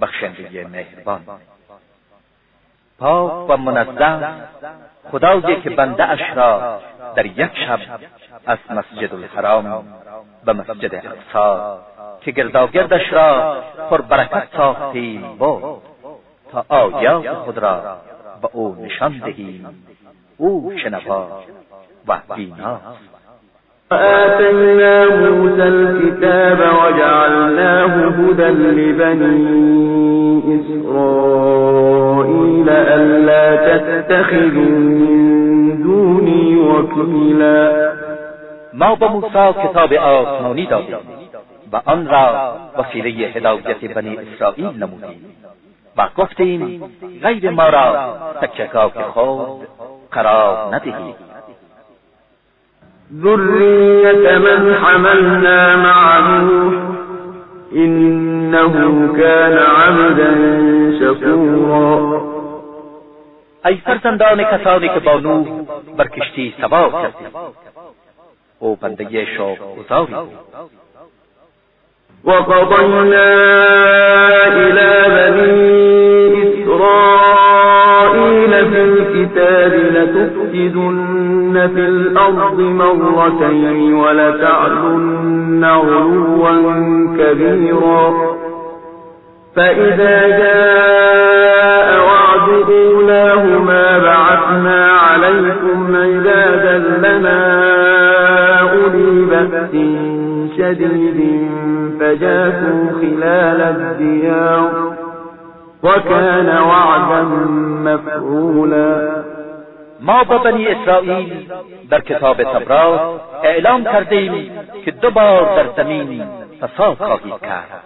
بخشنده مهربان. پاک و منظم خدایی که بنده اش را در یک شب از مسجد الحرام به مسجد اقصا که گرداگردش را پر برکت ساختیم بود تا آیات خود را به او نشان دهیم او شنوا و بیناست وآتينا موسى الكتاب وجعلناه هدى لبني إسرائيل ألا تتخذوا من دوني وكيلا. ما به موسی کتاب آسمانی دادیم و آن را وسیله هدایت بنی اسرائیل نمودیم و گفتیم غیر ما را تکیگاه خود قرار ندهید. ذرية من حملنا مع نوح إنه كان عبدا شكورا. ای فرزندان کسانی که با نوح بر کشتی سوار کردیم أو بنده شوق گزاری بود. وقضينا إلى بني الكتاب لتفسدن في الأرض مرتين ولتعلن علوا كبيرا. فإذا جاء وعد أولاهما بعثنا عليكم عبادا لنا أولي بأس شديد فجاسوا خلال الديار وكان وعدا مفعولا. ما با بنی اسرائیل در کتاب تورات اعلام کردیم که دو بار در زمین فساد خواهید کرد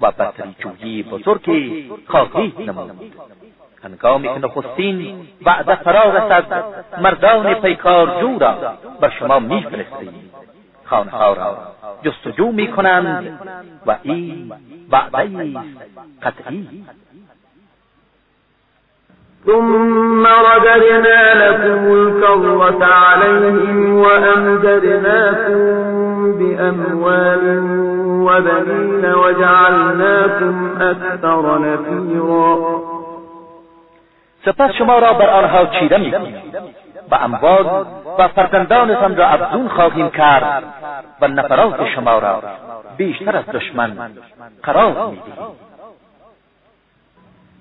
و بدتری جویی بزرگی خواهید نمود. هنگامی که نخستین وعده فرا رسد مردان پیکارجو را بر شما میفرستیم. خانها را جستجو می‌کنند و این وعده قطعی. ثم رددنا لكم الكرة عليهم وأمددناكم بأموال وبنين وجعلناكم أكثر نفيرا. سپس شما را بر آنها چیره می‌کنیم و اموال و فرزندانتان را افزون خواهیم کرد و نفرات شما را بیشتر از دشمن قرار می‌دهیم.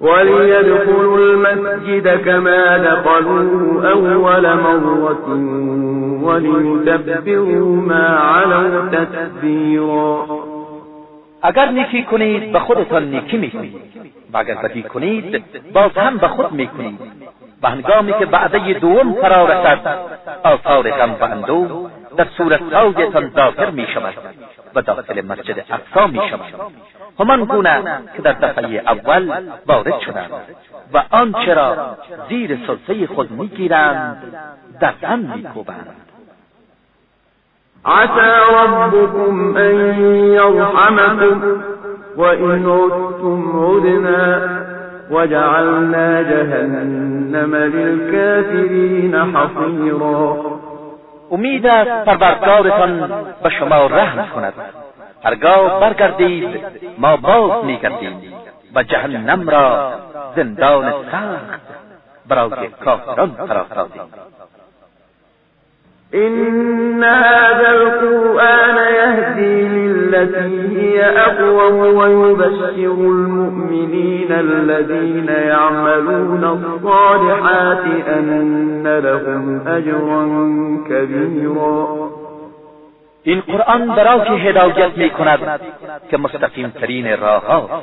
وليدخلوا المسجد كما دخلوه أول مرة وليتبروا ما علوا تتبيرا اگر نیکی کنید به خودتان نیکی می‌کنید. و اگر بدی کنید باز هم به خود می‌کنید. و هنگامی که وعده دوم فرا رسد آثار غم و اندوه در صورتهایتان ظاهر می شود و داخل مسجد اقصا می شود همان گونه که در دفعه اول وارد شدند و آنچه را زیر سلطه خود می‌گیرند در هم میکوبند. عسى ربكم أن يرحمكم وإن عدتم عدنا وجعلنا جهنم للكافرين حصيرا. امید است پروردگارتان به شما رحم کند. هرگاه برگردید ما باز میگردیم و جهنم را زندان سخت برای کافران قرار دادیم إن هذا القرآن يهدي بالتي هي أقوم ويبشر المؤمنين الذين يعملون الصالحات أن لهم أجرا كبيرا. این قرآن برای که هدایت می کند که مستقیم ترین راه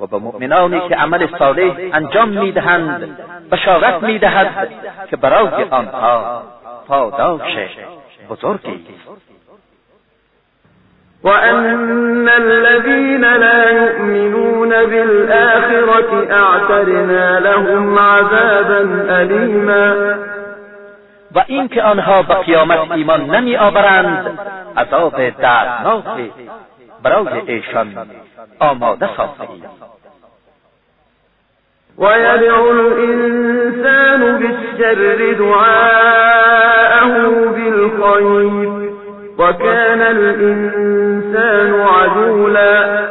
و به مؤمنانی که عمل صالح انجام میدهند بشارت میدهد که برای آنها پاداش بزرگی. وأن الذين لا يؤمنون بالآخرة اعترنا لهم عذابا أليما. و اینکه آنها به قیامت ایمان نمی آورند عذاب دردناک برای ایشان آماده ساخته ويدعو الإنسان بالشر دعاءه بالخير وكان الإنسان عجولا.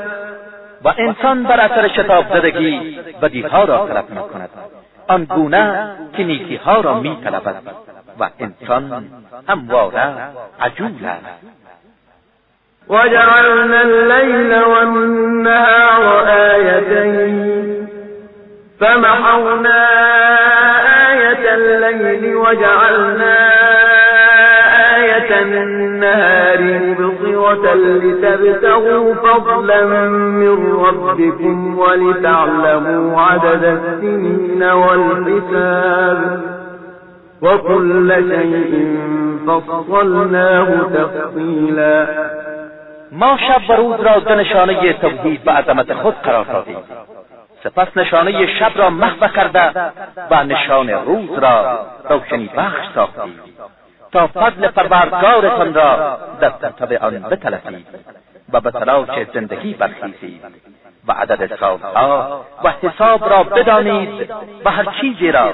و انسان بر اثر شتاب زدگی بدیها را طلب می کند آن گونه که نیکی ها را می طلبد و انسان همواره عجول است. وجعلنا الليل والنهار آيتين. فمحونا آية الليل وجعلنا آية النهار مبصرة لتبتغوا فضلا من ربكم ولتعلموا عدد السنين والحساب. وكل شيء فصلناه تفصيلا. ما شب و روز را دو نشانه توحید و عظمت خود قرار دادیم سپس نشانه شب را محو کرده و نشان روز را روشنی بخش ساختیم تا فضل پروردگارتان را در طب آن بطلبید و به تلاش زندگی برخیزید و عدد سالها و حساب را بدانید و هر چیزی را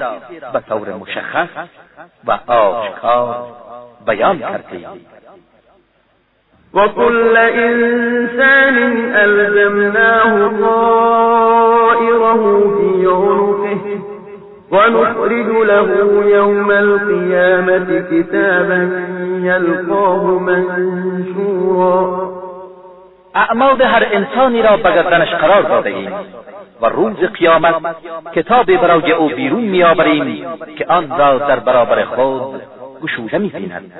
به طور مشخص و آشکار بیان کردید. وكل إنسان ألزمناه طائره في عنقه. ونخرج له يوم القيامة كتابا يلقاه منشورا. أعمال هر انسانی را به گردنش قرار داده ایم و روز قیامت کتابی برای أو بیرون میآوریم که آن را در برابر خود گشوده میبیند.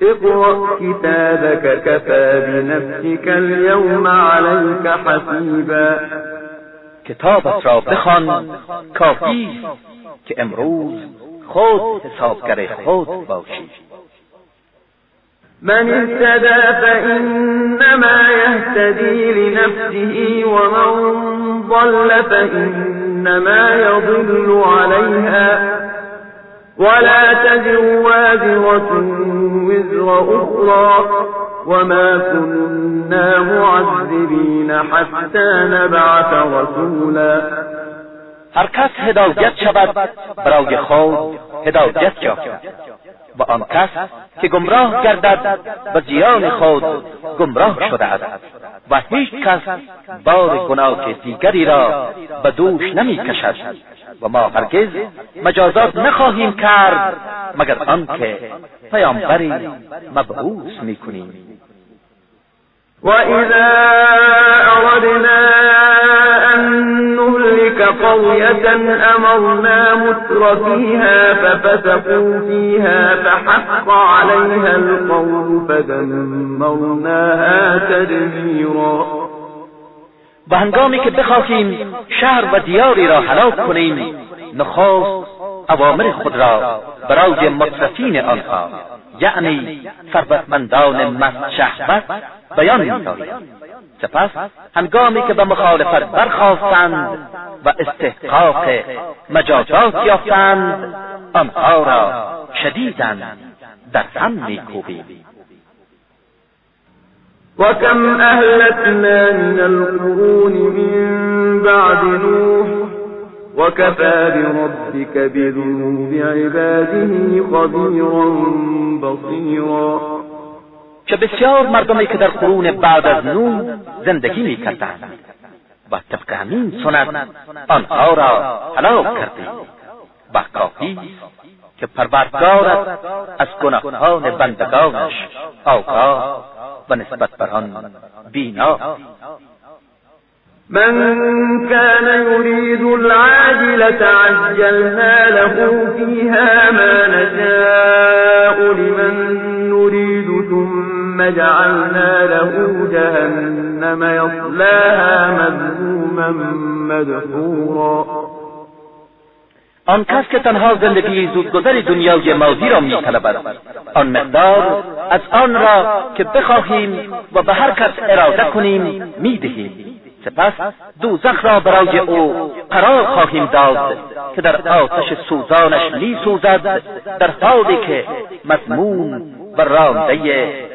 اقرأ كتابك كفى بنفسك اليوم عليك حسيبا کتابت را بخوان کافی که امروز خود حسابگر خود باشی. من اهتدى فإنما يهتدي لنفسه ومن ضل فإنما يضل عليها ولا تزر وازرة وزر أخرى وما كنا معذبين حتى نبعث رسولا. هر کس هدایت شود برای خود هدایت یافت. و آن کس که گمراه گردد و زیان خود گمراه شده است. و هیچ کس بار گناه دیگری را به دوش نمی کشد. و ما هرگز مجازات نخواهیم کرد مگر آنکه پیامبری مبعوث می‌کنیم وإذا أردنا أن نهلك قرية أمرنا متر فيها ففسقوا فيها فحق عليها القول فدمرناها تدميرا و هنگامی که بخواهیم شهر و دیاری را هلاک کنیم نخواست اوامر خود را برای مطرفین آنها یعنی ثروتمندان مست شهوت بیان میداریم سپس هنگامی که به مخالفت برخواستند و استحقاق مجازات یافتند آنها را شدیدا در هم میکوبیم. وكم أهلكنا من القرون من بعد نوح وكفى بربك بذنوب عباده خبيرا بصيرا که بسیار مردمی که در قرون بعد از نوح زندگی می‌کردند و طبق همین سنت آنها را هلاک کردیم. و کافی که پروردگارت از گناهان بندگانش آگاه و نسبت بر آن بینا. من كان يريد العاجلة عجلنا له فيها ما نشاء لمن نريد ثم جعلنا له جهنم يصلاها مذموما مدحورا. آن کس که تنها زندگی زودگذر دنیای ماضی را میطلبد آن مقدار از آن را که بخواهیم و به هر کس اراده کنیم می‌دهیم. سپس دوزخ را برای او قرار خواهیم داد که در آتش سوزانش می سوزد در حالی که مضمون و رانده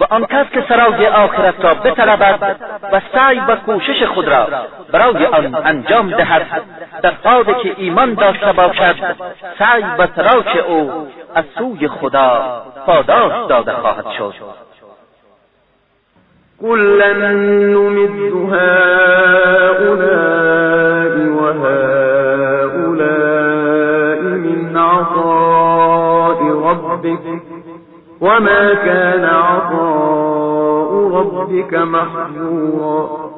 و آن کس که سرای آخرت را بطلبد و سعی و کوشش خود را برای آن انجام دهد در حالی که ایمان داشته باشد سعی و تلاش او از سوی خدا پاداش داده خواهد شد. كلا نمد هؤلاء وما كان عطاء ربك محظورا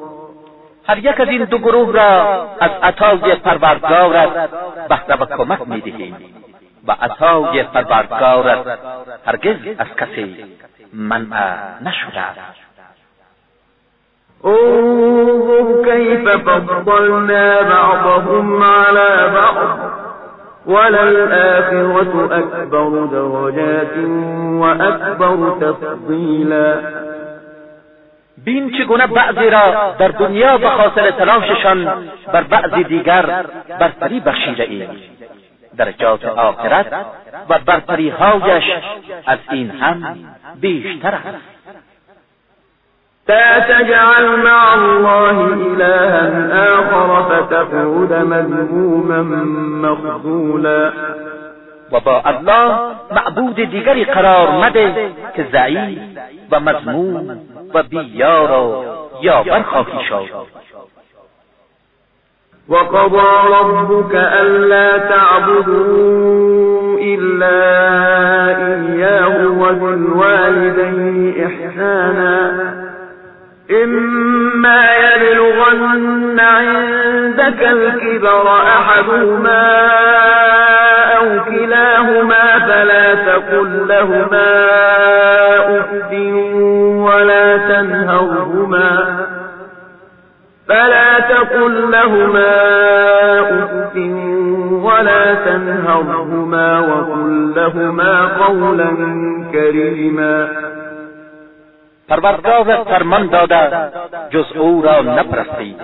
هر یک از این دو گروه را از عطای پروردگارت بهره و کمک می‌دهیم و عطای پروردگارت هرگز از کسی منع نشده. است انظر كيف فضلنا بعضهم على بعض. وللآخرة أكبر درجات وأكبر تفضیلا بین چگونه بعضی را در دنیا به خاطر تلاششان بر بعضی دیگر برتری بخشیده ایم؟ درجات آخرت و برتری هایش از این هم بیشتر است. لا تجعل مع الله إلها آخر فتقعد مذموما مخذولا و با الله معبود دیگری قرار مده که ضعیف و مضمون و بیار و یاور خواهی شد. وقضى ربك ألا تعبدوا إلا إياه وبالوالدين إحسانا. إما يبلغن عندك الكبر أحدهما أو كلاهما فلا تقل لهما أف ولا تنهرهما فلا تقل لهما أف ولا تنهرهما وقل لهما قولا كريما پروردگار فرمان داده جز او را نپرستید.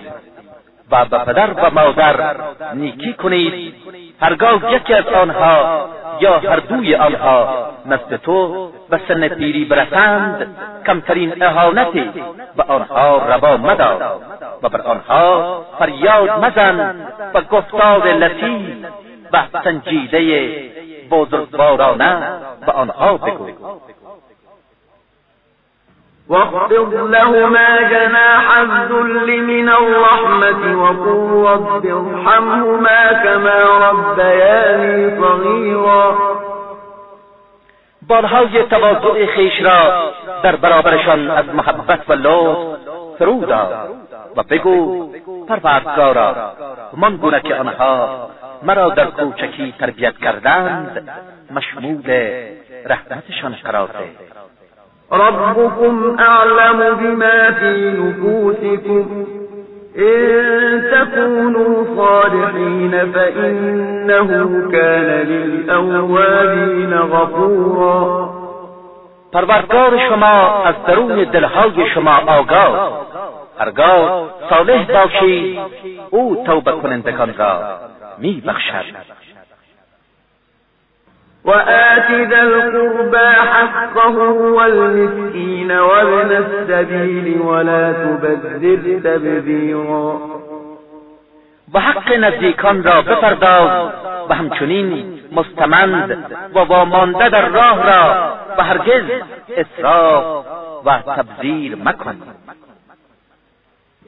و به پدر و مادر نیکی کنید. هرگاه یکی از آنها یا هر دوی آنها نزد تو به سن پیری برسند کمترین اهانتی به آنها روا مدار. و بر آنها فریاد مزن و گفتار لطیف و سنجیده بزرگوارانه به آنها بگو. واخفض لهما جناح الذل من الرحمة وقل رب ارحمهما كما ربياني صغيرا. بارهای تواضع خیش را در برابرشان از محبت و لطف فرو و بگو پروردگارا همان گونه که آنها مرا در کوچکی تربیت کردند مشمول رحمتشان قرار ده ربكم أعلم بما في نفوسكم إن تكونوا صالحين فإنه كان للأوابين غفورا. پروردگار شما از درون دلهای شما آگاه. هرگاه صالح باشید أو توبه کنندگان را می بخشد وآت ذا القربى حقه والمسكين وابن السبيل ولا تبذر تبذيرا. و حق نزدیکان را بپرداز و همچنین مستمند و وامانده در راه را و هرگز اسراف و تبذیر مکن.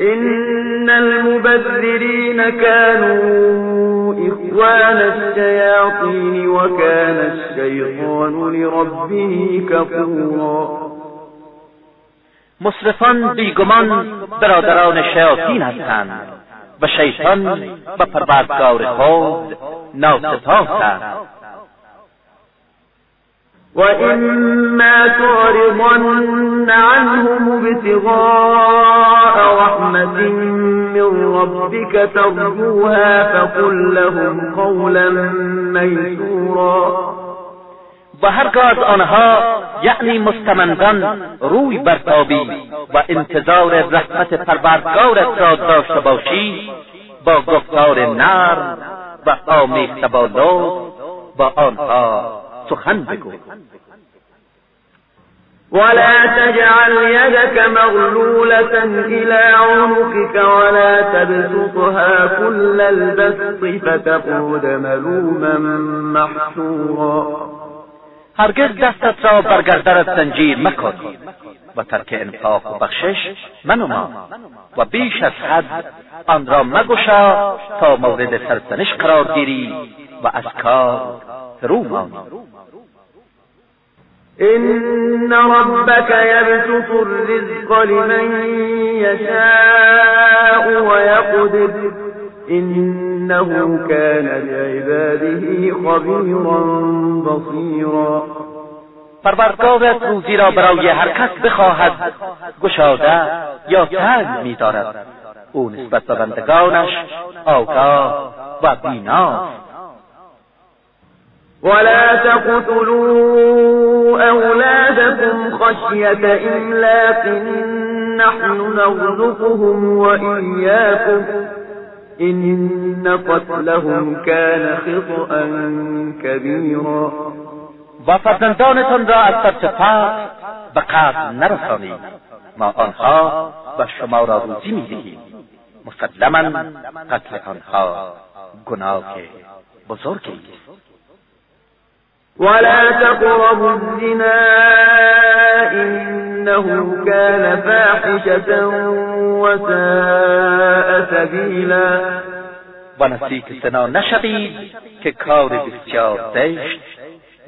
إن المبذرين كانوا إخوان الشياطين وكان الشيطان لربه كفورا. مصرفان بیگمان برادران شیاطین هستند و شیطان به پروردگار خود ناسپاس است. وإما تعرضن عنهم ابتغاء رحمة من ربك ترجوها فقل لهم قولا ميسورا و هرگاه آنها یعنی مستمندان روی برتابی و انتظار رحمت پروردگارت را داشته باشی با گفتار نرم و آمیخته با با آنها سخن بگو ولا تجعل يدك مغلولة إلى عنقك ولا تبسطها كل البسط فتقود ملوما محشورا. هرگز دستت را برگردر از زنجیر مکن. و ترک انفاق و بخشش منما. و بیش از حد آن را مگشا تا مورد سرزنش قرار گیری و از کار فرو مانی. إن ربك يبسط الرزق لمن يشاء ويقدر إنه كان بعباده خبيرا بصيرا پروردگارت روزی را برای هر کس بخواهد گشاده یا تنگ میدارد. او نسبت به بندگانش آگاه و بیناست ولا تقتلوا أولادكم خشية إملاق نحن نرزقهم وإياكم إن قتلهم كان خطأ كبيرا. و فرزندانتان را از سر فقر به قتل نرسانید. ما آنها و شما را روزی می‌دهیم. مسلما قتل آنها گناه بزرگی است. ولا تقربوا الزنا إنه كان فاحشة وساء سبيلا. و نزدیک زنا نشوید که کار بسیار زشت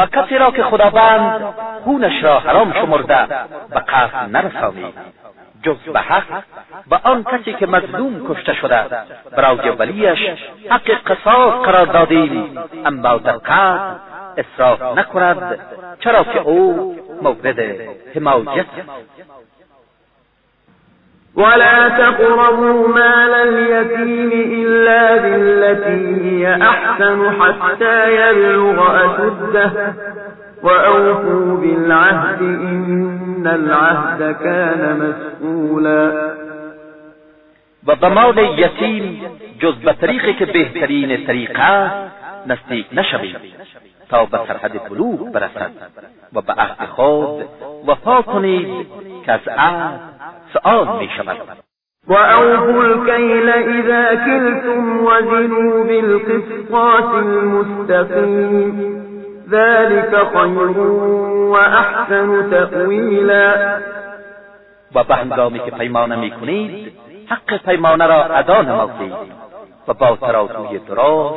و کسی را که خداوند خونش را حرام شمرده به قتل نرسانید جز به حق و آن کسی که مظلوم کشته شده برای ولیش حق قصاص قرار دادیم اما در قتل اصراف نکند چرا که او مورد حمایت ولا تقربوا مال اليتيم إلا بالتي هي أحسن حتى يبلغ أشده. وأوفوا بالعهد إن العهد كان مسئولا و به مال یتیم جز به طریقی که بهترین طریق است نزدیک نشوید تا به سرحد بلوغ برسد و به عهد خود وفا کنید که از عهد سؤال می شود وأوفوا الكيل إذا كلتم وزنوا بالقسطاس المستقيم ذلك خير وأحسن تأويلا. و به هنگامی که پیمانه می کنید حق پیمانه را ادا نمایید و با ترازوی درست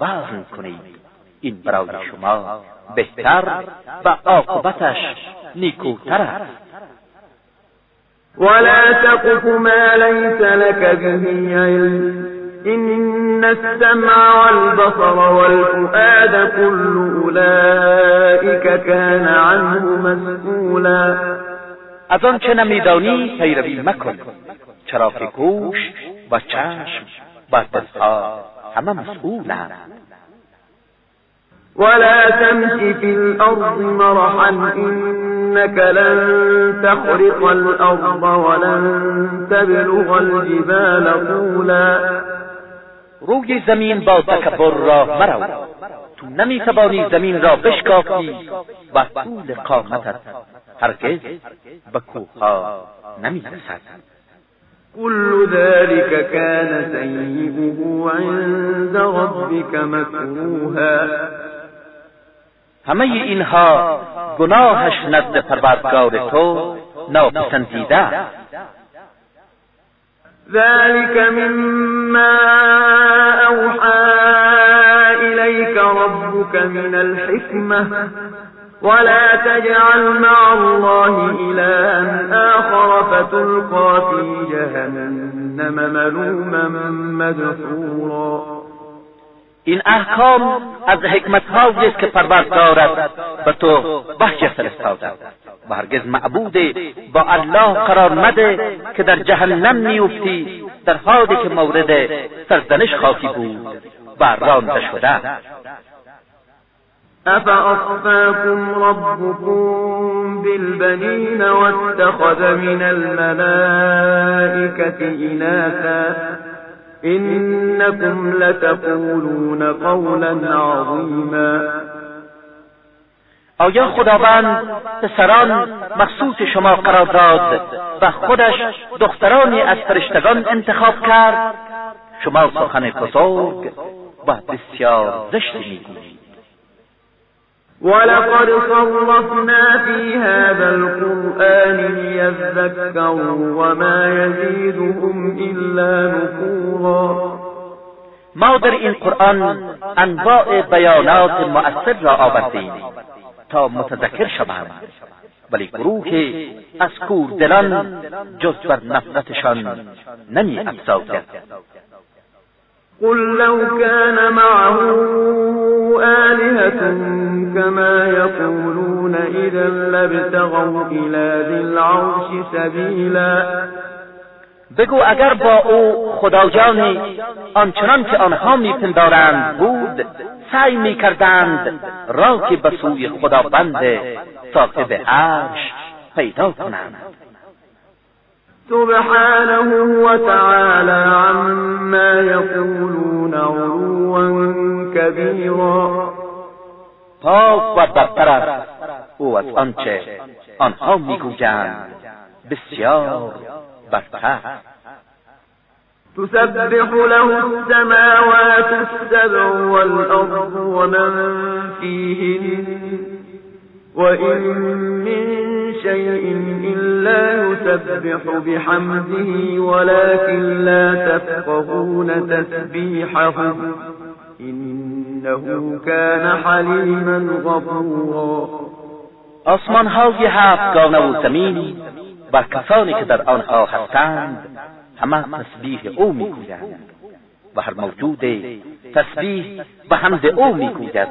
وزن کنید. این برای شما بهتر و عاقبتش نیکوتر است. ولا تقف ما ليس لك به علم. إن السمع والبصر والفؤاد كل أولئك كان عنه مسئولا از آن چه نمیدانی پیروی مکن. چرا که گوش و چشم و دلها همه مسئولند ولا تمش في الأرض مرحا إنك لن تخرق الأرض ولن تبلغ الجبال طولا روی زمین با تکبر را مرو. تو نمی توانی زمین را بشکافی و طول قامتت هرگز به کوهها نمی رسد كل ذلك كان سيئه عند ربك مكروها همه اینها گناهش نزد پروردگار تو ناپسندیده ذلك مما أوحى إليك ربك من الحكمة ولا تجعل مع الله إلها آخر فتلقى في جهنم ملوما مدحورا۔ این احکام از حکمت است که پروردگارت به تو وحی فرستاده. و هرگز معبود با الله قرار مده که در جهنم میافتی در حالی که مورد سرزنش خاکی بود و رانده شده. أفأصفاكم ربكم بالبنين واتخذ من الملائكة إناثا إنكم لتقولون قولا عظيما. آیا خداوند پسران مخصوص شما قرار داد و خودش دخترانی از فرشتگان انتخاب کرد؟ شما سخن بزرگ و بسیار زشتی می‌گویید. ولقد صرفنا في هذا القرآن ليذكروا وما يزيدهم إلا نفورا. ما در این قرآن انواع بیانات مؤثر را آوردیم تا متذکر شوند. ولی گروه از کور دلان جز بر نفرتشان نمی افزاید. قل لو كان معه آلهة كما يقولون إذا لابتغوا إلى ذي العرش سبيلا. بگو اگر با او خدایانی آنچنان که آنها میپندارند بود سعی می‌کردند را که به سوی خداوند صاحب عرش پیدا کنند. سبحانه وتعالى عما يقولون علوا كبيرا. پاک و است أو از آنچه آنها میگویند بسیار برتر. تسبح له السماوات السبع والأرض ومن فيهن وإن من شيء إلا يسبح بحمده ولكن لا تفقهون تسبيحهم إنه كان حليما غفورا. آسمان های هفتگانه و زمین بر کسانی که در آنها هستند همه تسبیح أو میگویند. و هر موجود تسبیح به حمد او می‌گوید.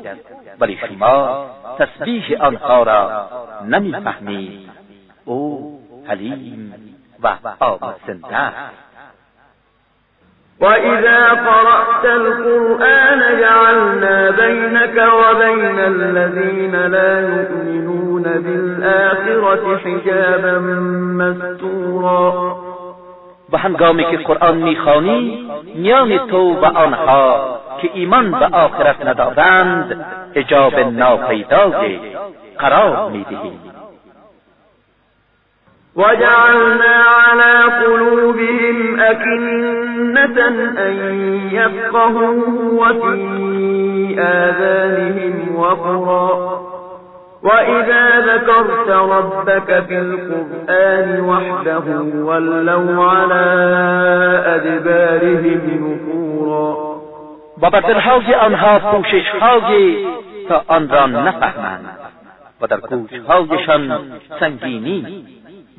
ولی شما تسبیح آنها را نمی‌فهمید. او حلیم و آمرزنده وإذا قرأت القرآن جعلنا بينك وبين الذين لا يؤمنون بالآخرة حجابا مستورا. و هنگامی که قرآن می‌خوانی میان تو و آنها که ایمان به آخرت ندارند اجاب ناپیدای قرار می‌دهیم وجعلنا على قلوبهم أكنة أن يفقهوه وفي آذانهم وقرا. وإذا ذكرت ربك في القرآن وحده ولوا على أدبارهم نفورا و بر دلهای آنها پوشش های تا آن را نفهمند. و در گوشهایشان سنگینی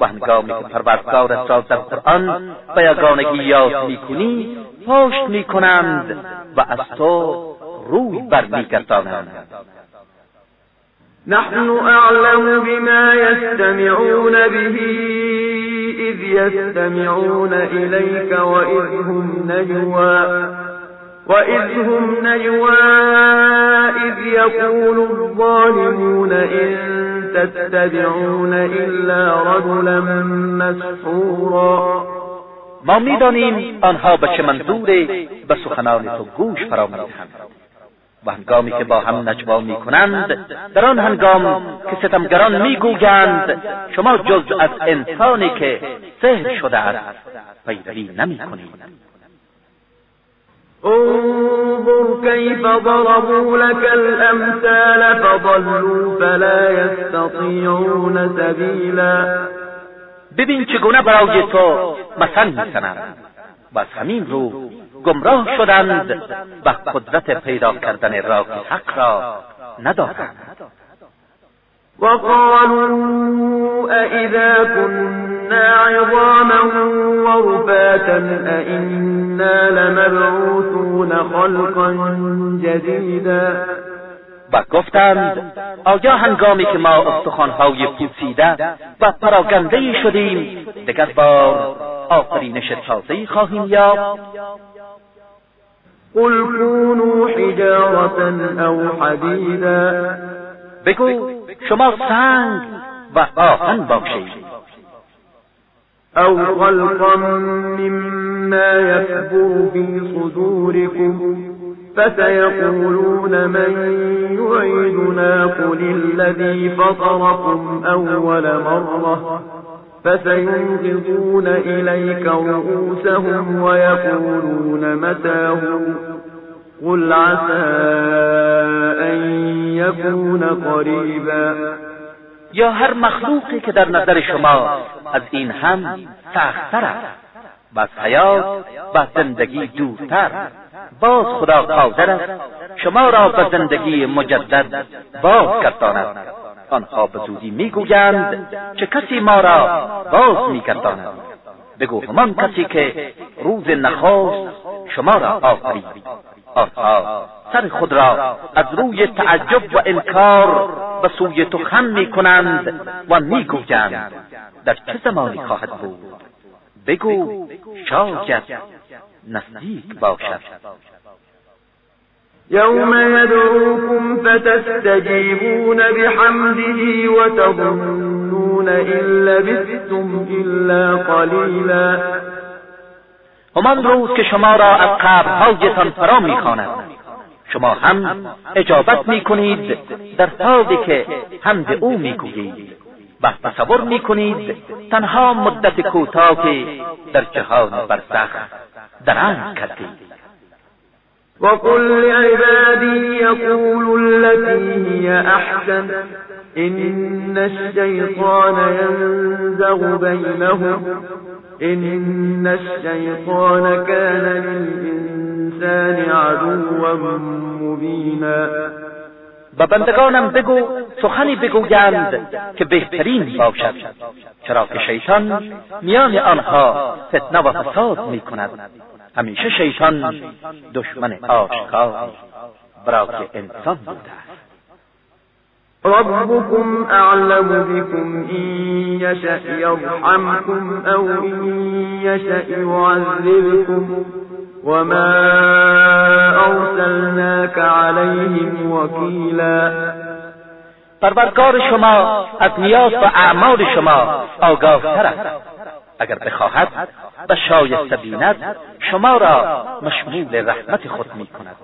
و هنگامی که پروردگارت را در قرآن به یگانگی یاد می‌کنی پشت می‌کنند و از تو روی برمیگردانند. نحن أعلم بما يستمعون به إذ يستمعون إليك وإذ هم نجوى وإذ هم نجوى إذ يقول الظالمون إن تتبعون إلا رجلا مسحورا. ما میدانیم آنها به چه منظور به سخنان تو گوش فرا میدهند و هنگامی که با هم نجوا می کنند در آن هنگام که ستمگران می‌گویند شما جز از انسانی که سهر شده است پیروی نمی کنید انظر كيف ضربوا لك الأمثال فضلوا فلا يستطيعون سبيلا ببین چگونه برای تو مثل می‌زنند. و از همین رو گمراه شدند و قدرت پیدا کردن راه حق را ندارند وقالوا أئذا كنا عظاما ورفاتا أئنا لمبعوثون خلقا جديدا. و گفتند آیا هنگامی که ما استخوانهای پوسیده و پراگنده شدیم دگر بار آفرینش تازه خواهیم یافت؟ قل كونوا حجارة أو حديدا بگو شما سنگ و آهن باشید أو خلقا مما يكبر في صدوركم فسيقولون من يعيدنا قل الذي فطركم أول مرة فسينغضون إليك رؤوسهم ويقولون متاه قل عسى أن يكون قريبا یا هر مخلوقی که در نظر شما از این هم سختتر است و از حیات و زندگی دورتر باز خدا قادر است شما را به زندگی مجدد باز گرداند آنها به زودی می‌گویند چه کسی ما را باز میگرداند. بگو همان کسی که روز نخست شما را آفرید. آنها سر خود را از روی تعجب و انکار به سوی تو خم می کنند و می‌گویند در چه زمانی خواهد بود. بگو شاید نزدیک باشد. يوم يدعوكم فتستجيبون بحمده وتظنون إن لبثتم إلا قليلا. همان روز که شما را از قبرهایتان فرا می‌خواند. شما هم اجابت می‌کنید در حالی که حمد او می‌گویید و تصور می‌کنید تنها مدت کوتاهی در جهان برزخ درنگ کردید. وقل لعبادي يقولوا التي هي أحسن. إن الشيطان ينزغ بينهم. إن الشيطان كان للإنسان عدوا مبينا. و بندگانم بگو سخنی بگویند که بهترین باشد. چرا که شیطان میان آنها فتنه و فساد می کند همیشه شیطان دشمن آشکار برای انسان بوده است. ربكم أعلم بكم إن يشأ يرحمكم أو إن يشأ يعذبكم وما أرسلناك عليهم وكيلا پروردگار شما از نیاز و اعمال شما آگاه تر است. اگر بخواهد و شایسته بیند شما را مشمول رحمت خود می کند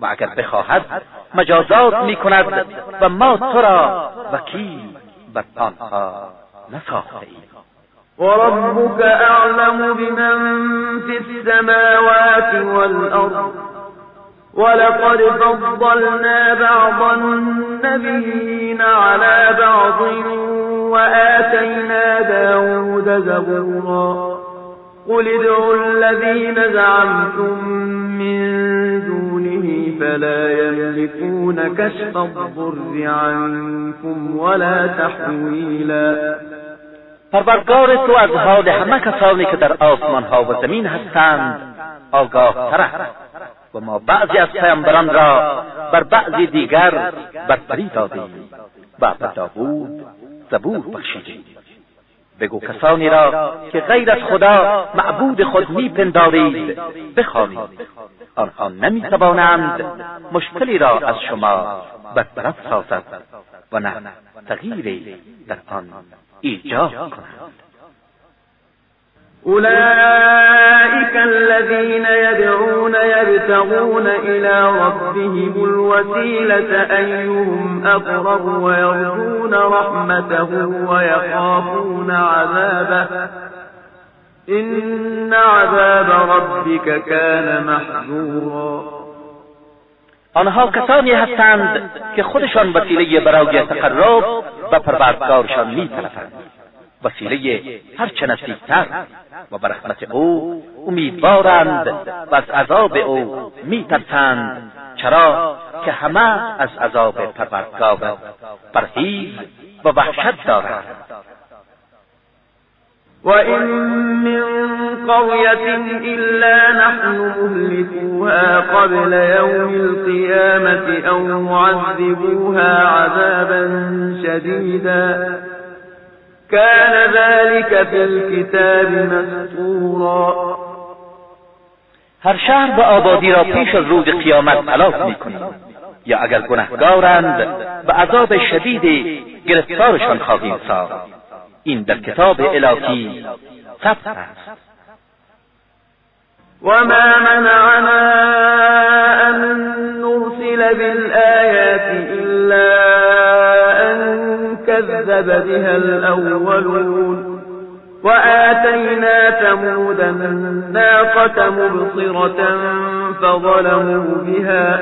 و اگر بخواهد مجازات می کند و ما تو را وکیل بر آنها نساخته ایم. وربك أعلم بمن في السماوات والأرض ولقد فضلنا بعض النبيين على بعض وآتينا داود زبورا. قل ادعوا الذين زعمتم من دونه فلا يملكون كشف الضر عنكم ولا تحويلا. پروردگار تو از حال همه کسانی که در آسمان ها و زمین هستند آگاه تر و ما بعضی از پیامبران را بر بعضی دیگر برتری دادیم. و به داوود زبور بخشیدیم بگو کسانی را که غیر از خدا معبود خود میپندارید بخوانید. آنها نمی‌توانند مشکلی را از شما برطرف سازد و نه تغییری در آن ایجاد کنند. أولئك الذين يدعون يبتغون إلى ربهم الوسيلة أيهم أقرب ويرجون رحمته ويخافون عذابه. إن عذاب ربك كان محذورا. آنها کسانی هستند که خودشان وسیله برای تقرب و پروردگارشان میطلبند. وسیله هر چه نزدیکتر و به رحمت او امیدوارند و از عذاب او میترسند چرا که همه از عذاب پروردگار پرهیز و وحشت دارند. وإن من قرية إلا نحن مهلكوها قبل يوم القيامة أو معذبوها عذابا شديدا كان ذلك في الكتاب مسطورا هر شهر به آبادی را پیش از روز قیامت هلاک می‌کنیم. یا اگر گنهگارند به عذاب شدید گرفتارشان خواهیم ساخت. این در کتاب الهی ثبت است. وما منعنا أن نرسل بالآيات إلا أن كذب بها الأولون. وآتينا ثمود الناقة مبصرة فظلموا بها.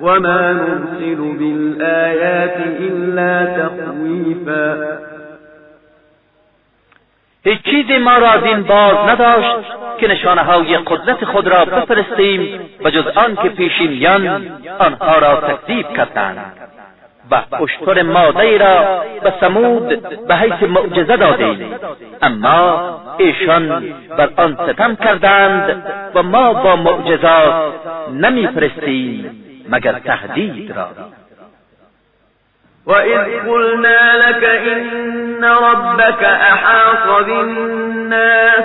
وما نرسل بالآيات إلا تخويفا. هیچ چیزی ما را از این باز نداشت که نشانه های قدرت خود را بفرستیم و جز آن که پیشینیان آنها را تکذیب کردند. و اشتر ماده را به سمود به حیث معجزه دادیم. اما ایشان بر آن ستم کردند و ما با معجزات نمیفرستیم مگر تهدید را. وإذ قلنا لك إن ربك أحاط بالناس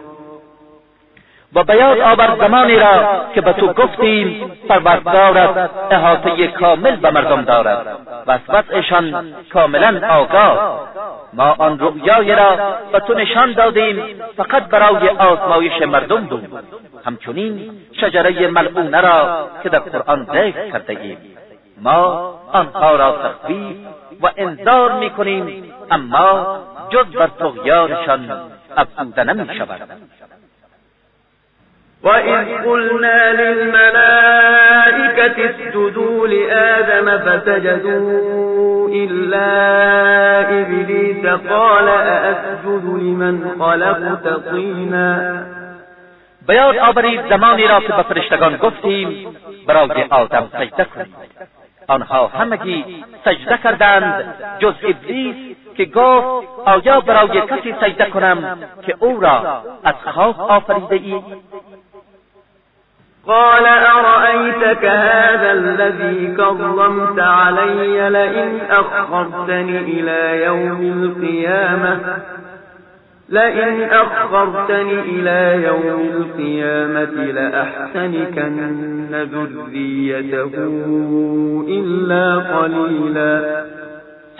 و به یاد آور زمانی را که به تو گفتیم پروردگارت احاطه کامل به مردم دارد. و از وضعشان کاملا آگاه. ما آن رؤیای را به تو نشان دادیم فقط برای آزمایش مردم بود. همچنین شجره ملعونه را که در قرآن ذکر کرده ایم. ما آنها را تخفیف و انذار می‌کنیم اما جز بر طغیانشان افزوده نمی شود. وإذ قلنا للملائكة اسجدوا لآدم فسجدوا إلا إبليس قال أأسجد لمن خلقت طينا به یاد آورید زمانی را که به فرشتگان گفتیم برای آدم سجده کنید آنها همگی سجده کردند جز ابلیس که گفت آیا برای کسی سجده کنم که او را از خاک آفریده ای؟ قال أرأيتك هذا الذي كرمت علي لئن أخرتني إلى يوم القيامة؟ لئن أخرتني إلى يوم القيامة لأحسنكن ذريته إلا قليلا.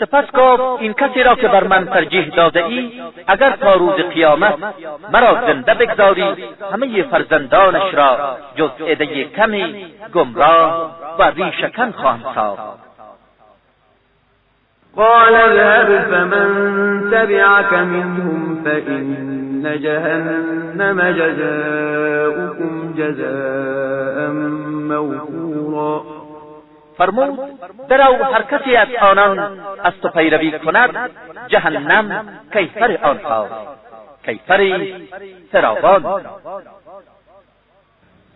سپس گفت این کسی را که بر من ترجیح داده ای اگر تا روز قیامت مرا زنده بگذاری همه فرزندانش را جز عده کمی گمراه و ریشکن خواهم ساخت. قال اذهب فمن تبعك منهم فإن جهنم جزاؤكم جزاء موفورا. فرمود درو هر کسی از آنان از تو پیروی کند جهنم کیفر آنها کیفری فراوان.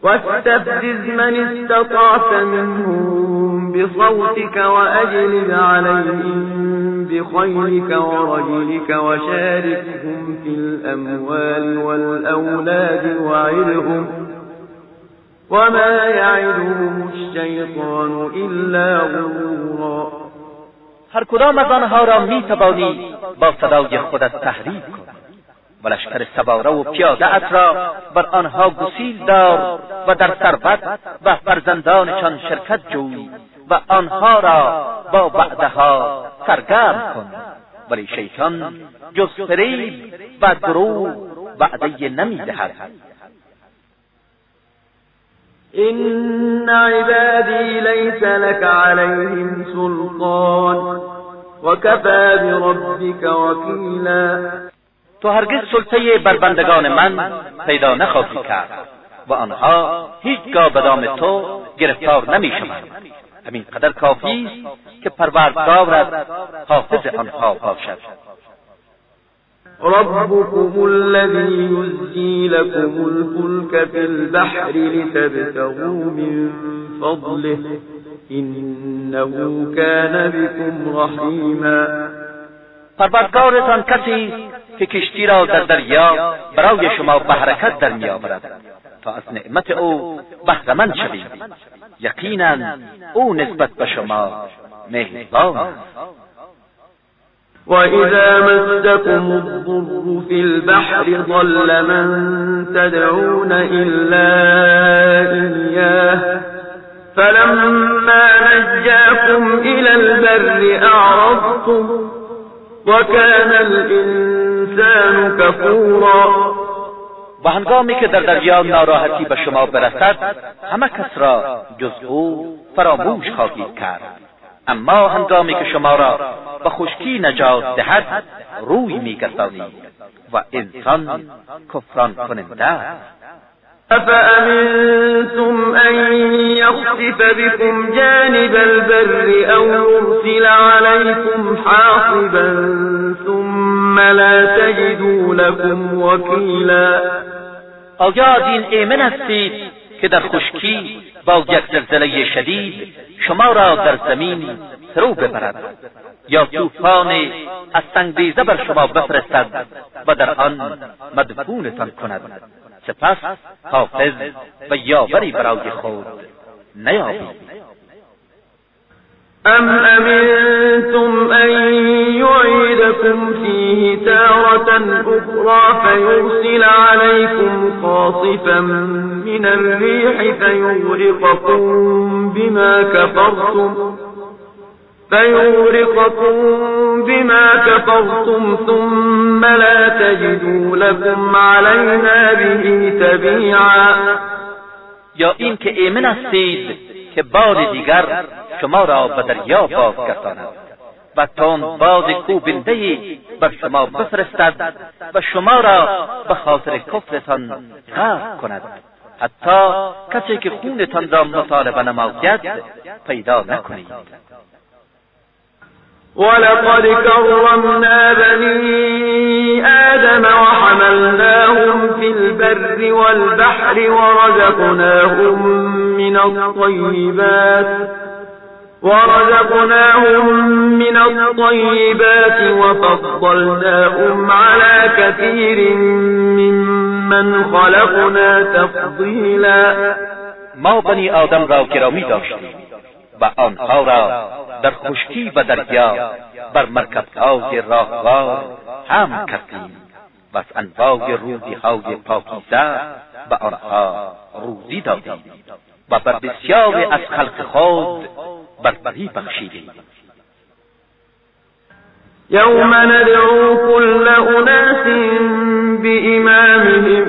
واستفزز من استطعت منهم بصوتك وأجلب عليهم بخيلك ورجلك وشاركهم في الأموال والأولاد وعدهم وما يعدهم الشيطان إلا غرورا. هر کدام از آنها را می توانی با صدای خودت تحریک کن. و لشکر سواره و پیاده را بر آنها گسیل دار و در ثروت و فرزندانشان شرکت جوی و آنها را با بعدها سرگرم کن. ولی شیطان جز فریب و دروغ وعده نمی‌دهد. إن عبادي ليس لك عليهم سلطان. وكفى بربك وكيلا. تو هرگز سلطه بر بندگان من پیدا نخواهی کرد و آنها هیچگاه به دام تو گرفتار نمی شوند همین قدر کافی که پروردگارت حافظ آنها باشد. ربكم الذي يزجي لكم الفلك في البحر لتبتغوا من فضله. إنه كان بكم رحيما. پروردگارتان کسی که کشتی را در دریا برای شما به حرکت در میآورد تا از نعمت أو بهرهمند شوید. یقینا أو نسبت به شما مهربان است. وإذا مسكم الضر في البحر ضل من تدعون إلا إياه فلما نجاكم إلى البر أعرضتم وكان الإنسان كفورا و هنگامی که در دریا ناراحتی به شما برسد همه کس را جز أو فراموش خواهید کرد. اما هنگامی که شما را به خشکی نجات دهد روی میگردانید و انسان کفران کننده أفأمنتم أن يخسف بكم جانب البر أو يرسل عليكم حاصبا ثم لا تجدوا لكم وكيلا آیا این ایمن هستید؟ که در خشکی با یک زلزله شدید شما را در زمین فرو ببرد. یا طوفان از سنگریزه بر شما بفرستد و در آن مدفونتان کند. سپس حافظ و یاوری برای خود نیابید. أم أمنتم أن يعيدكم فيه تارة أخرى فيرسل عليكم خاصفا من الريح فيغرقكم بما كفرتم فيغرقكم بما كفرتم ثم لا تجدوا لكم علينا به تبيعا یا این که ایمن هستید که بار دیگر شما را به دریا بازگرداند و تون باز کوبنده بر شما بفرستد و شما را به خاطر کفرتان غرق کند. حتی کسی که خونتان را مطالبه نماید پیدا نکنید. ولقد كرمنا بني آدم وحملناهم في البر والبحر ورزقناهم من الطيبات. ورزقناهم من الطيبات وفضلناهم على كثير ممن خلقنا تفضيلا. ما بنی آدم را گرامی داشتیم و آنها را در خشکی و دریا بر مرکبهای راهوار هم کردیم و از انواع های پاکیزه به آنها روزی دادیم و بر بسیار از خلق خود بربری بخشیدیم یوم ندعو كل أناس بإمامهم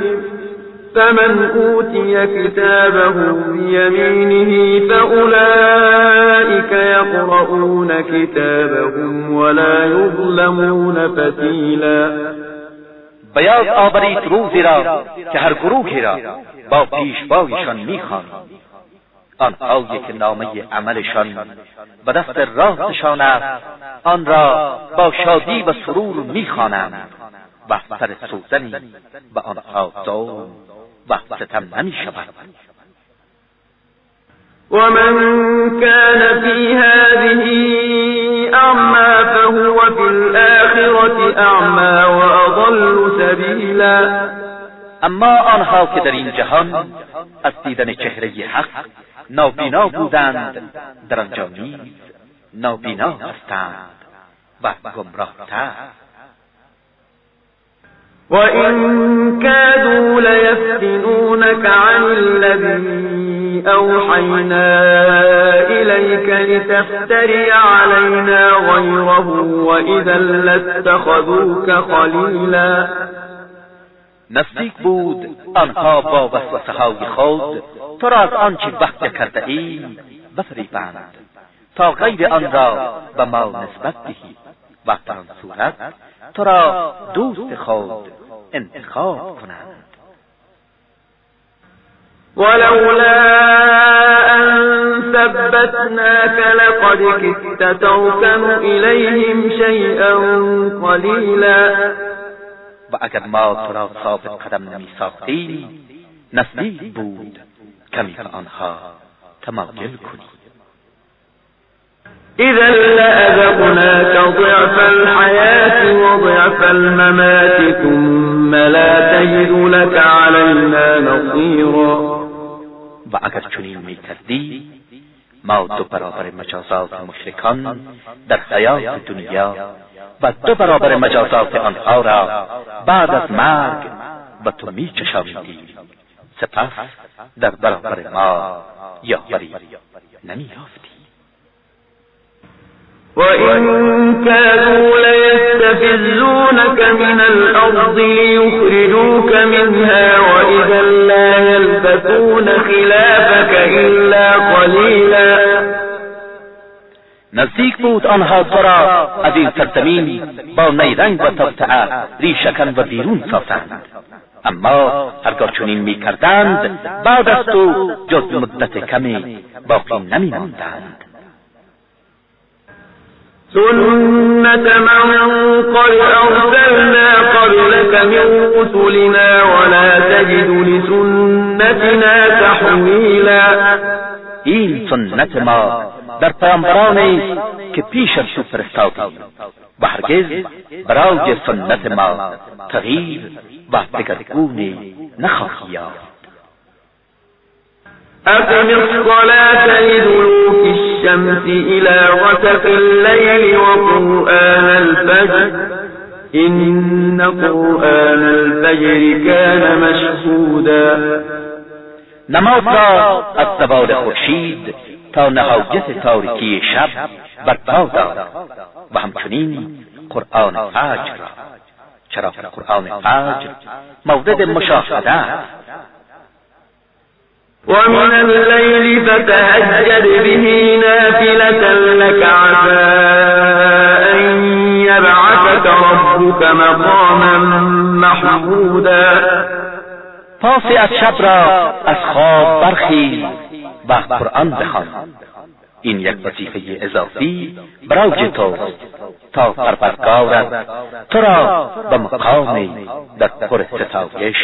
فمن أوتي كتابه بيمينه فأولئك يقرؤون كتابهم ولا يظلمون فتیلا بیاد آورید روزی را که هر گروهی را با پیشوایشان میخواند آنهایی که نامه عملشان به دست راستشان است آن را با شادی و سرور می‌خوانند. و سر سوزنی به آنها ظلم و ستم نمی شود ومن كان في هذه أعمى فهو الآخرة أعمى وأضل سبيلا. اما آنها که در این جهان از دیدن چهره حق نابینا بودند. در آنجا نیز نابینا هستند. و گمراهتر. وإن كادوا ليفتنونك عن الذي أوحينا إليك لتفتري علينا غيره وإذا لاتخذوك خليلا نزدیک بود آنها با وسوسه های خود تو را از آنچه وحی کرده ایم بفریبند تا غیر آن را به ما نسبت دهی و آن صورت تو را دوست خود انتخاب کنند. ولولا أن ثبتناك لقد كدت تركن إليهم شيئا قليلا. و اگر ما تو را ثابت قدم نمی ساختیم نزدیک بود کمی به آنها تمایل کنی إذا لأذقناك ضعف الحياة وضعف الممات ثم لا تجد لك علينا نصيرا و اگر چنین می کردی ما دو برابر مجازات مشرکان در حیات دنیا و دو برابر مجازات آنها را بعد از مرگ به تو می چشامیدی سپس در برابر ما یاوری نمی یافتی وإن كانوا ليستفزونك من الأرض ليخرجوك منها وإذا لا يلبثون خلافك إلا قليلا. نزدیک بود آنها تو را از این سرزمین با نیرنگ و تفتعه ریشکن اما هرگاه چنین میکردند بعد از تو جز مدت کمی باقی نمیماندند. سنة من قد أرسلنا قبلك من رسلنا ولا تجد لسنتنا تحویلا این سنت ما در پیامبرانی که پیش از تو فرستادیم و هرگز برای سنت ما تغییر و دگرگونی نخواهی یافت. أقم الصلاة لدلوك الشمس إلى غسق الليل وقرآن الفجر. إن قرآن الفجر كان مشهودا. نماز را از زوال خورشید تا نهایت تاریکی شب برپا دار و همچنین قرآن فجر را. چرا قرآن فجر مورد مشاهده ومن الليل فتهجد به نافلة لك عسى أن يبعثك ربك مقاما محمودا. پاس از شب را از خواب برخیز و قرآن بخوان. این یک وظیفه اضافی برای توست تا پروردگارت. تو را به مقامی در پر ستایش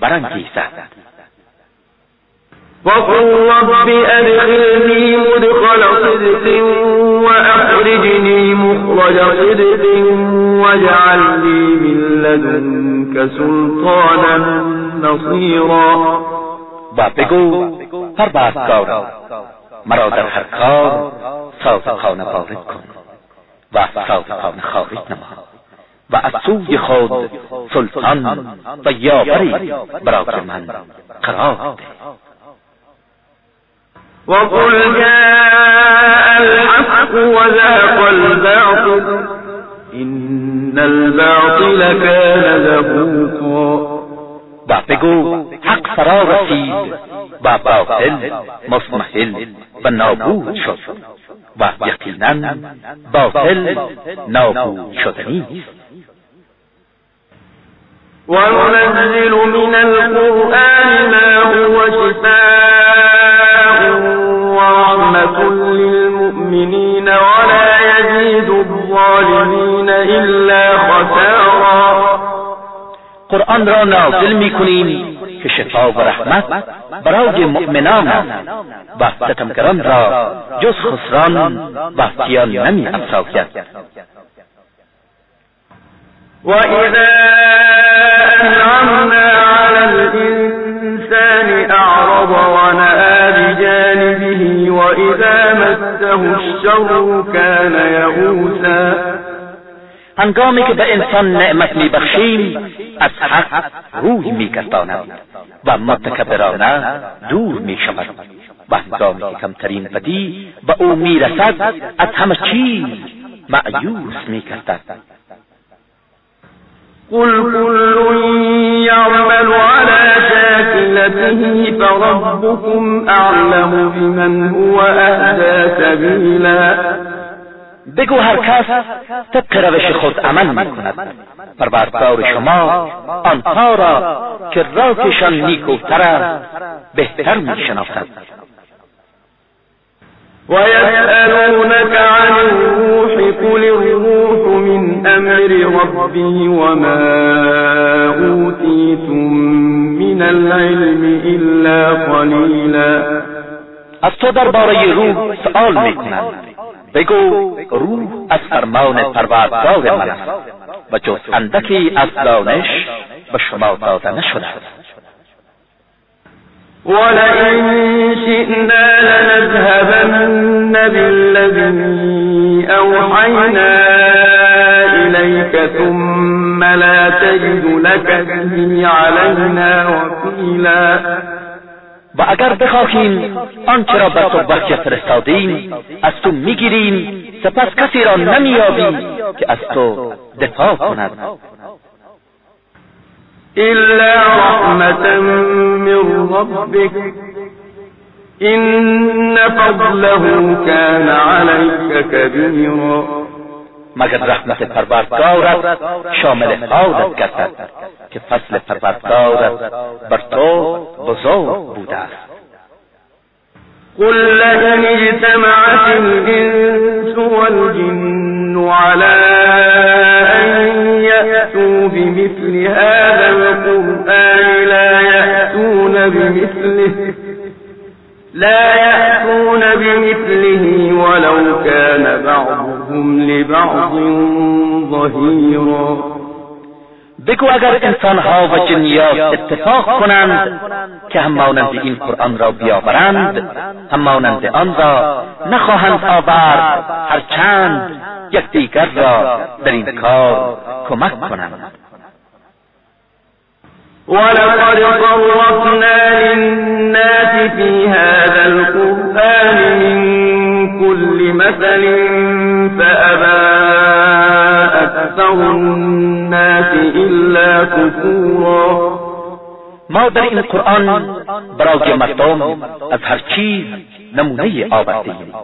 برانگیزد. وقل رب أدخلني مدخل صدق وأخرجني مخرج صدق واجعل لي من لدنك سلطانا نصيرا. و بگو پروردگارا مرا در هر کار صادقانه وارد کن و صادقانه خارج نما و از سوی خود سلطان و یاوری برای من قرار ده وقل جاء الحق وزهق الباطل. إن الباطل كان زهوقا. و بگو حق فرا رسید. و باطل مصمحل و نابود شد. و یقینا باطل نابود شدنی وننزل من القرآن ما هو شفاء. للمؤمنين ولا يزيد الظالمين إلا خسارا. قرآن را نازل میکنیم که شفا و رحمت برای مؤمنان و ستمگران را جز خسران و زیان نمی افزاید. وإذا أنعمنا على الإنسان أعرض ونأى بجانبه وإذا مسه الشر كان يئوسا. هنگامی که به انسان نعمت میبخشیم از حق روی میگرداند و متکبرانه دور میشود. و هنگامی که کمترین بدی به أو میرسد از همه چیز معیوس میگردد. قل كل يعمل على شاكلته فربكم أعلم بمن هو أهدى سبيلا بگو هر کس طبق روش خود عمل می کند پروردگار شما آنها را که راکشان نیکوتر است بهتر می شناسد ويسألونك عن الروح قل الروح من أمر ربي وما أوتيتم من العلم إلا قليلا از تو درباره روح سؤال میکنند بگو روح از فرمان پروردگار من است و جز اندکی از دانش به شما داده نشده. است ولئن شئنا لنذهبن بالذي أوحينا إليك ثم لا تجد لك به علينا وكيلا. و اگر بخواهیم آنچه را به تو وحی فرستادیم از تو می‌گیریم سپس کسی را نمییابیم که از تو دفاع کند. إلا رحمة من ربك. إن فضله كان عليك كبيرا. مگر رحمت پروردگارت شامل حالت گردد که فصل پروردگارت بر تو بزرگ بوده است. قل لئن اجتمعت الإنس والجن على أن يأتوا بمثل هذا القرآن لا يأتون بمثله. لا يأتون بمثله ولو كان بعضهم لبعض ظهيرا. بگو اگر انسانها و جنیات اتفاق کنند که هم مانند این قرآن را بیاورند هم مانند آن را نخواهند آورد هرچند یکدیگر را در این کار کمک کنند. ولقد صرفنا للناس في هذا القرآن من كل مثل فأبى أكثر الناس إلا كفورا. ما در این قرآن برای مردم از هر چیز نمونه آوردیم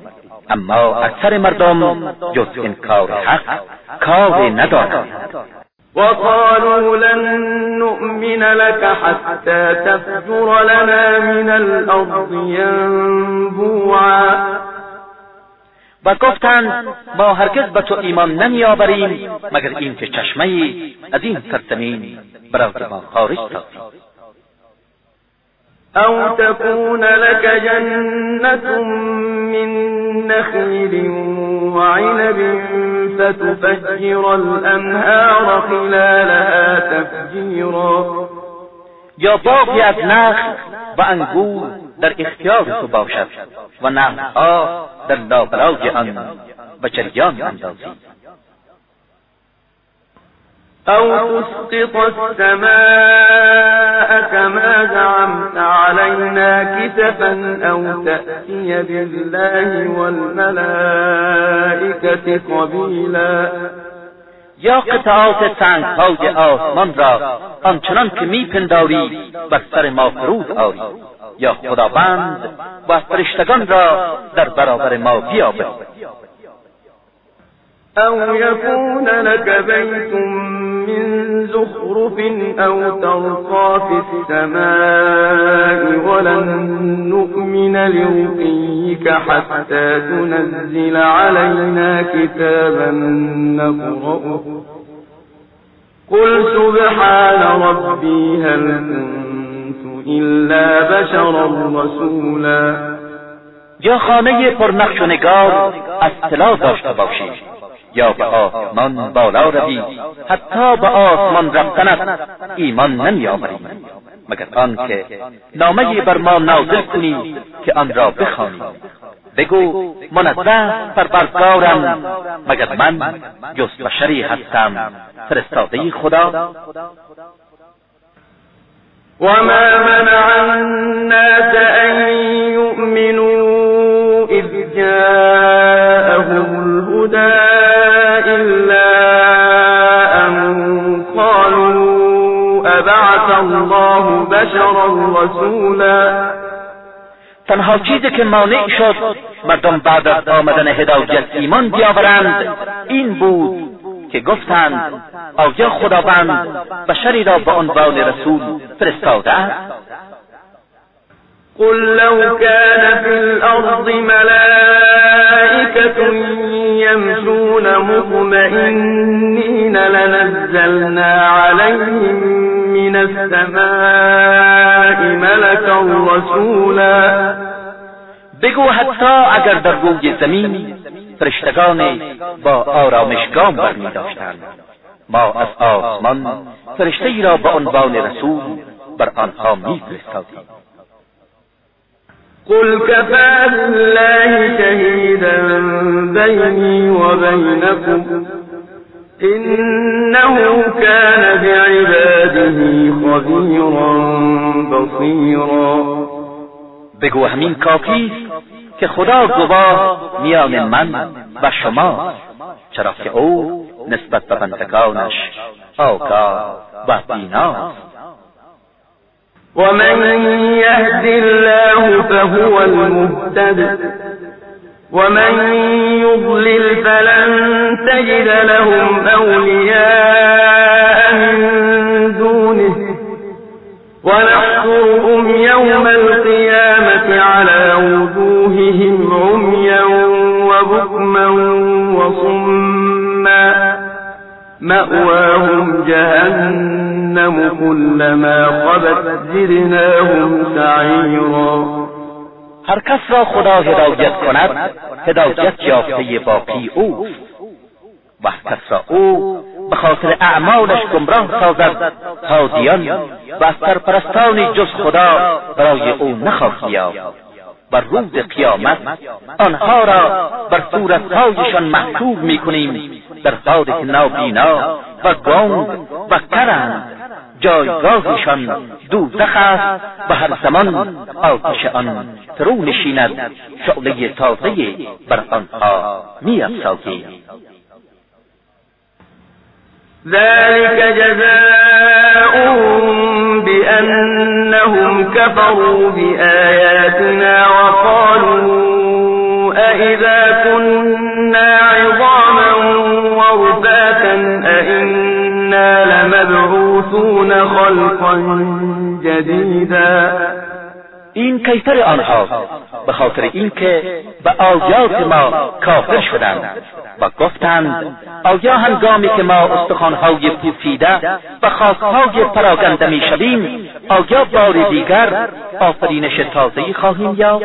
اما اکثر مردم جز انکار حق کار ندارند. وقالوا لن نؤمن لك حتى تفجر لنا من الأرض ينبوعا. و گفتند ما هرگز به تو ایمان نمی آوریم مگر اینکه چشمه از این سرزمین برای ما خارج سازی أو تكون لك جنة من نخيل وعنب فتفجر الأنهار خلالها تفجيرا. یا باغی از نخل و انگور در اختیار تو باشد و نهرها در لابلای آن به جریان اندازی. أو تسقط السماء كما زعمت علينا كسفا أو تأتي بالله والملائكة قبيلا. یا قطعات سنگ های آسمان را آنچنان که میپنداری بر سر ما فرود آری. یا خداوند و فرشتگان را در برابر ما بیاوری أو يكون لك بيت من زخرف أو ترقى في السماء ولن نؤمن لرقيك حتى تنزل علينا كتابا نقرأه قل سبحان ربي هل كنت إلا بشرا رسولا یا خانه پرنقش و نگار از طلا داشته باشی. یا به آسمان بالا روی حتی به آسمان رفتنت ایمان نمیآوریم. مگر آنکه نامه بر ما نازل کنی که آن را بخوانیم بگو منزه پروردگارم مگر من جز بشری هستم؟ فرستاده خدا. وما منع الناس أن يؤمنوا إذ جاءهم الهدى أبعث الله بشرا رسولا. تنها چیزی که مانع شد مردم بعد از آمدن هدایت ایمان بیاورند این بود که گفتند آیا خداوند بشری را به عنوان رسول فرستاده است؟ قل لو كان في الأرض ملائكة يمشون مطمئنين لنزلنا عليهم من السماء ملكا رسولا. بگو حتی اگر در روی زمین فرشتگان با آرامشگام برمی داشتند ما از آسمان فرشته ای را به عنوان رسول بر آنها میفرستادیم. قل كفى بالله شهيدا بيني وبينكم إنه كان بگو همین کافی که خدا گواه میان من و شما چرا که او نسبت به بندگانش آگاه و بیناست ومن يهد الله فهو المهتد. ومن يضلل فلن تجد لهم أولياء من دونه. ونحصرهم يوم القيامة على وجوههم عميا وبكما وصما مأواهم جهنم كلما خبت زدناهم سعيرا. هر کس را خدا هدایت کند هدایت یافته باقی اوست و کس را او به خاطر اعمالش گمراه سازد تا دیان و از سرپرستانی جز خدا برای او نخواهد یافت. و روز قیامت آنها را بر صورتهایشان محکوم می‌کنیم. در حالی که نابینا و گنگ و کرند جایگاهشان دوزخ است. و هر زمان آتش آن فرو نشیند. شعله تازه بر آنها میافزاییم ذلك جزاؤهم بأنهم كفروا بآياتنا وقالوا أئذا كنا عظاما ورفاتا أئنا لمبعوثون خلقا جديدا این کیفر آنها به خاطر اینکه به آیات ما کافر شدند و گفتند آیا هنگامی که ما استخوانهای پوسیده و خاکهای پراگنده می‌شویم آیا بار دیگر آفرینش تازهای خواهیم یافت؟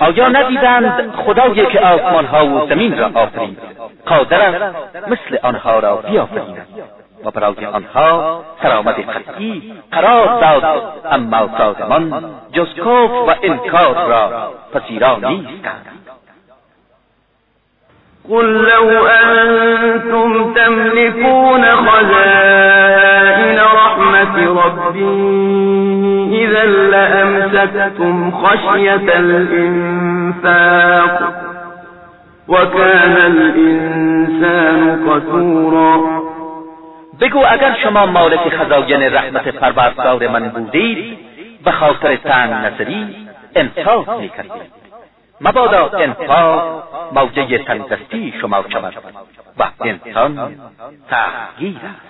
آیا ندیدند خدایی که آسمان ها و زمین را آفرید؟ قادر است مثل آنها را بیافریند و برای آنها سرآمد قطعی قرار داد. اما سازمان جز کفر و انکار را پذیرا نیستند. قل لو أنتم تملكون خزائن رحمة ربي إذا لأمسكتم خشية الإنفاق وكان الإنسان قتورا بگو اگر شما مالک خزاین رحمت پروردگار من بودید به خاطر تنگ نظری انصاف می‌کردید. مبادا انفاق موجه تندستی شما شود و انسان تغییر است.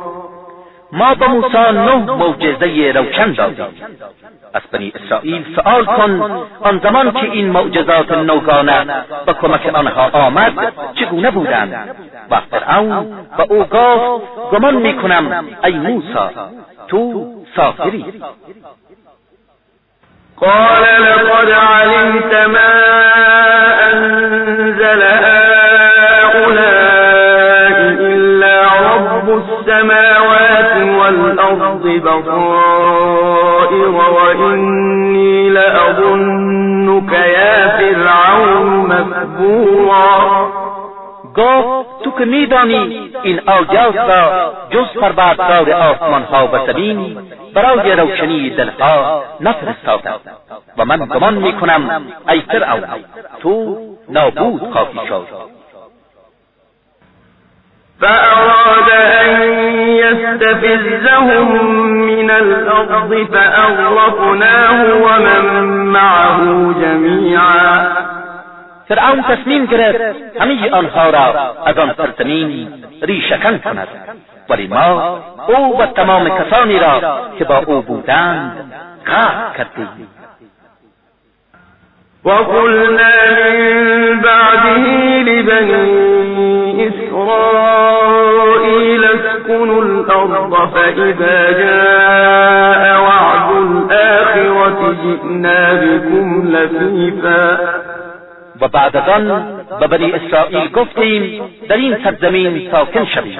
ما به موسی نه معجزه روشن دادیم. از بنی اسرائیل سؤال کن آن زمان که این معجزات نوگانه به کمک آنها آمد چگونه بودند؟ و فرعون و او گفت گمان می‌کنم ای موسی تو ساحری. قال لقد علمت ما انزل السماوات والأرض بصائر وإني لأظنك يا فرعون مكبورا. گفت تو که میدانی این آیات را جز پروردگار آسمان ها و زمین برای روشنی دلها نفرستادم و من گمان میکنم ای فرعون تو نابود خواهی شد. فأراد أن يستفزهم من الأرض فأغرقناه ومن معه جميعا. فرعون تصمیم گرفت. همه آنها را از آن سرزمین ریشکن کند. ولی ما أو و تمام کسانی را که با أو بودند غرق کردیم. وقلنا من بعده لبني إسرائيل اسكنوا الأرض فإذا جاء وعد الآخرة جئنا بكم لفيفا. و بعد از آن به بنی اسرائیل گفتیم در این سرزمین ساکن شوید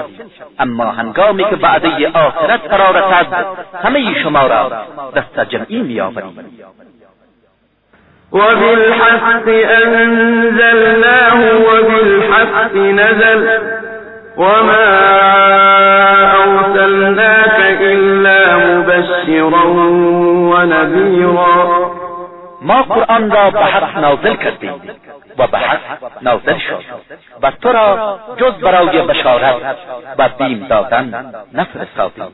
اما هنگامی که وعده آخرت قرار رسد همه شما را دست جمعی میآوریم. وبالحق أنزلناه وبالحق نزل. وما أرسلناك إلا مبشرا ونذيرا. ما قرآن را به حق نازل و به حق نازل شد و تو را جز برای بشارت و بیم دادن نفرستادیم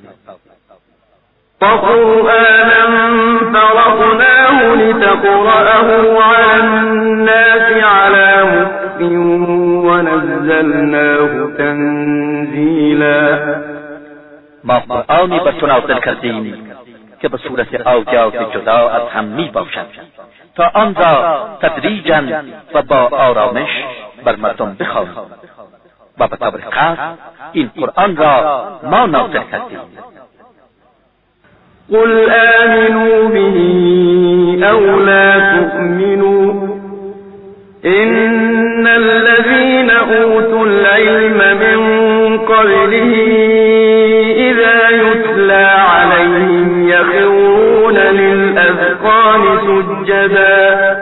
وقرآنا فرقناه لتقرأه على الناس على مكف ونزلناه تنزیلا ما قرآنی به تو که به صورت آیات جدا از هم می باشد. تا آن را تدریجا و با آرامش بر مردم بخوانیم. و به طور خاص این قرآن را ما نازل کردیم. قل آمنوا به أو لا تؤمنوا إن الذين أوتوا العلم من قبله إذا يتلى عليهم يخرون للأذقان سجدا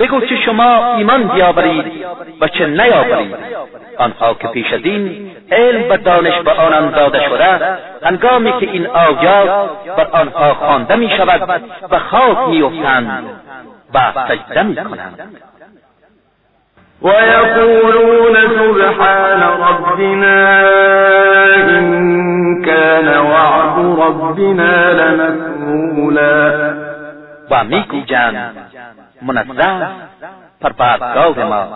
بگو چه شما ایمان بیاورید و چه نیاورید. آنها که پیش از این علم و دانش به آنان داده شده هنگامی که این آیات بر آنها خوانده می شود و خاک میافتند و سجده می کنند. ويقولون سبحان ربنا إن كان وعد ربنا لمفعولا. و می‌گویند منزه پروردگار ما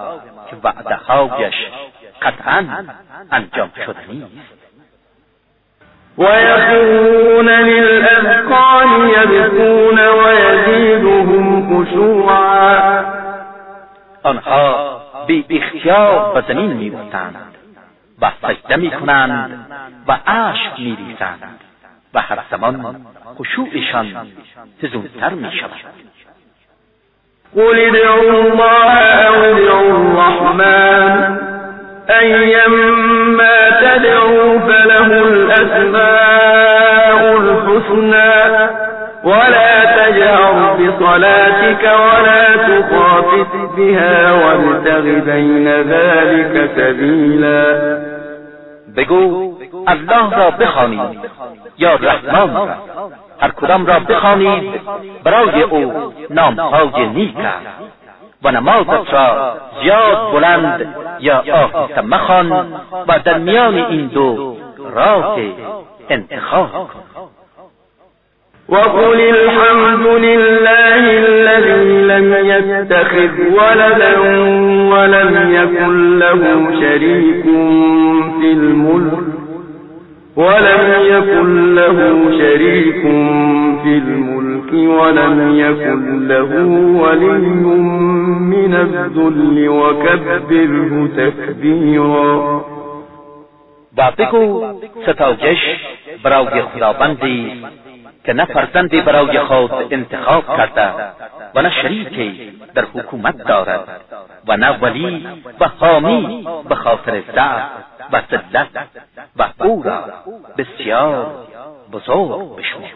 که وعده هایش قطعا انجام شدنی ويخرون للأذقان يبكون ويزيدهم خشوعا. آنها بی اختیار به زمین میافتند و سجده می‌کنند و اشک میریزند و هر زمان خشوعشان فزونتر می‌شود. قل ادعوا الله او ادعوا الرحمن. أيما تدعوا فله الأسماء الحسنى. ولا تجهر بصلاتك ولا تخافت بها وابتغ بين ذلك سبيلا. بگو الله را بخوانید یا رحمان؟ را هر کدام را بخوانید برای أو نامهای نیک است. و نمازت را زیاد بلند یا آهسته مخوان و در میان این دو راه انتخاب کن. وقل الحمد لله الذي لم يتخذ ولدا ولم يكن له شريك في الملك ولم يكن له شريك في الملك ولم يكن له ولي من الذل وكبره تكبيرا. و بگو ستایش برای خداوندی که نه فرزندی برای خود انتخاب کرده و نه شریکی در حکومت دارد و نه ولی و حامی به خاطر ضعف و ذلت و او را بسیار بزرگ بشمار.